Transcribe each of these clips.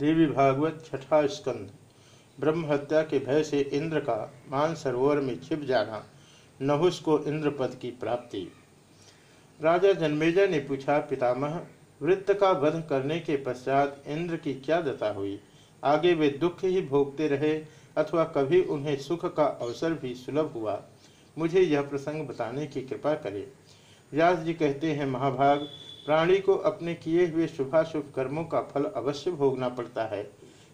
देवी भागवत छठा स्कंद। ब्रह्म हत्या के भय से इंद्र का मान सरोवर में छिप जाना, नहुस को इंद्र पद की प्राप्ति। राजा जन्मेजय ने पूछा, पितामह, वृत्त का वध करने के पश्चात इंद्र की क्या दशा हुई? आगे वे दुख ही भोगते रहे, अथवा कभी उन्हें सुख का अवसर भी सुलभ हुआ? मुझे यह प्रसंग बताने की कृपा करें। व्यास जी कहते हैं, महाभाग प्राणी को अपने किए हुए शुभाशुभ कर्मों का फल अवश्य भोगना पड़ता है।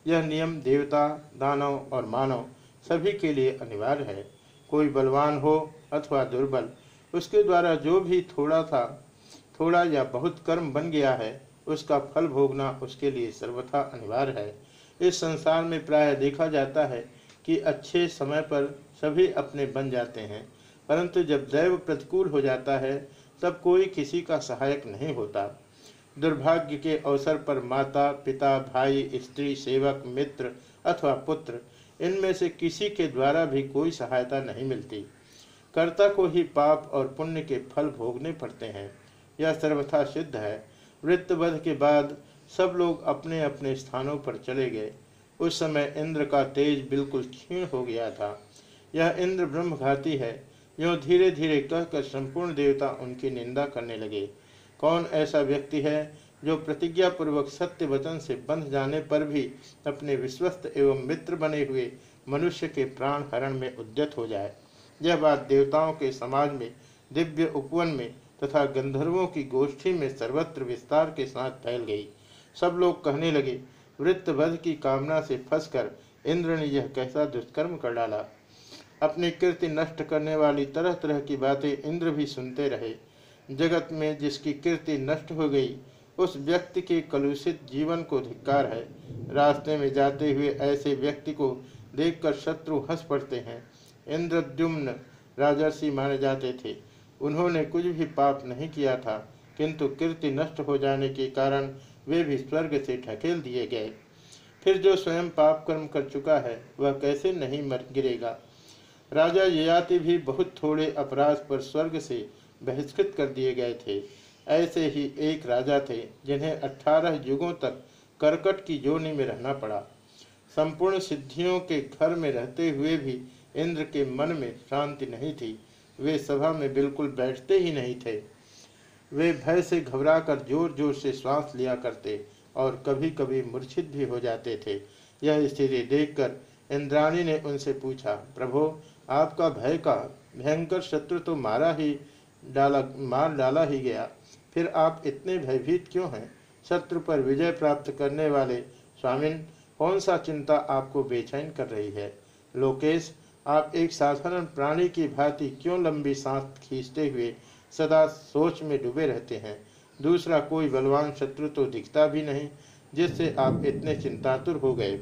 यह नियम देवता, दानव और मानव सभी के लिए अनिवार्य है। कोई बलवान हो अथवा दुर्बल, उसके द्वारा जो भी थोड़ा था, थोड़ा या बहुत कर्म बन गया है, उसका फल भोगना उसके लिए सर्वथा अनिवार्य है। इस संसार में प्राय देखा जाता है कि अच्छे समय पर सभी अपने बन जाते हैं, परंतु जब दैव प्रतिकूल हो जाता है तब कोई किसी का सहायक नहीं होता। दुर्भाग्य के अवसर पर माता, पिता, भाई, स्त्री, सेवक, मित्र अथवा पुत्र, इनमें से किसी के द्वारा भी कोई सहायता नहीं मिलती। कर्ता को ही पाप और पुण्य के फल भोगने पड़ते हैं। यह सर्वथा सिद्ध है। वृत्तवध के बाद सब लोग अपने अपने स्थानों पर चले गए। उस समय इंद्र का तेज बिल्कुल क्षीण हो गया था। यह इंद्र ब्रह्मघाती है। यो धीरे धीरे कहकर संपूर्ण देवता उनकी निंदा करने लगे। कौन ऐसा व्यक्ति है जो प्रतिज्ञा पूर्वक सत्य वचन से बंध जाने पर भी अपने विश्वस्त एवं मित्र बने हुए मनुष्य के प्राण हरण में उद्यत हो जाए? यह बात देवताओं के समाज में, दिव्य उपवन में तथा गंधर्वों की गोष्ठी में सर्वत्र विस्तार के साथ फैल गई। सब लोग कहने लगे वृत्तवध की कामना से फंसकर इंद्र ने यह कैसा दुष्कर्म कर डाला? अपनी कीर्ति नष्ट करने वाली तरह तरह की बातें इंद्र भी सुनते रहे। जगत में जिसकी कीर्ति नष्ट हो गई, उस व्यक्ति के कलुषित जीवन को धिक्कार है। रास्ते में जाते हुए ऐसे व्यक्ति को देखकर शत्रु हंस पड़ते हैं। इंद्रद्युम्न राजर्षि माने जाते थे। उन्होंने कुछ भी पाप नहीं किया था, किंतु कीर्ति नष्ट हो जाने के कारण वे भी स्वर्ग से ढकेल दिए गए। फिर जो स्वयं पाप कर्म कर चुका है, वह कैसे नहीं मर गिरेगा? राजा ययाति भी बहुत थोड़े अपराध पर स्वर्ग से बहिष्कृत कर दिए गए थे। ऐसे ही एक राजा थे, जिन्हें अठारह युगों तक करकट की जोनी में रहना पड़ा। संपूर्ण सिद्धियों के घर में रहते हुए भी इंद्र के मन में शांति नहीं थी। वे सभा में बिल्कुल बैठते ही नहीं थे। वे भय से घबराकर ज़ोर ज़ोर से श्वास लिया करते और कभी कभी मूर्छित भी हो जाते थे। यह स्थिति देखकर इंद्राणी ने उनसे पूछा, प्रभो आपका भय का भयंकर शत्रु तो मारा ही डाला, मार डाला ही गया। फिर आप इतने भयभीत क्यों हैं? शत्रु पर विजय प्राप्त करने वाले स्वामिन, कौन सा चिंता आपको बेचैन कर रही है? लोकेश, आप एक साधारण प्राणी की भांति क्यों लंबी सांस खींचते हुए सदा सोच में डूबे रहते हैं? दूसरा कोई बलवान शत्रु तो दिखता भी नहीं, जिससे आप इतने चिंतातुर हो गए।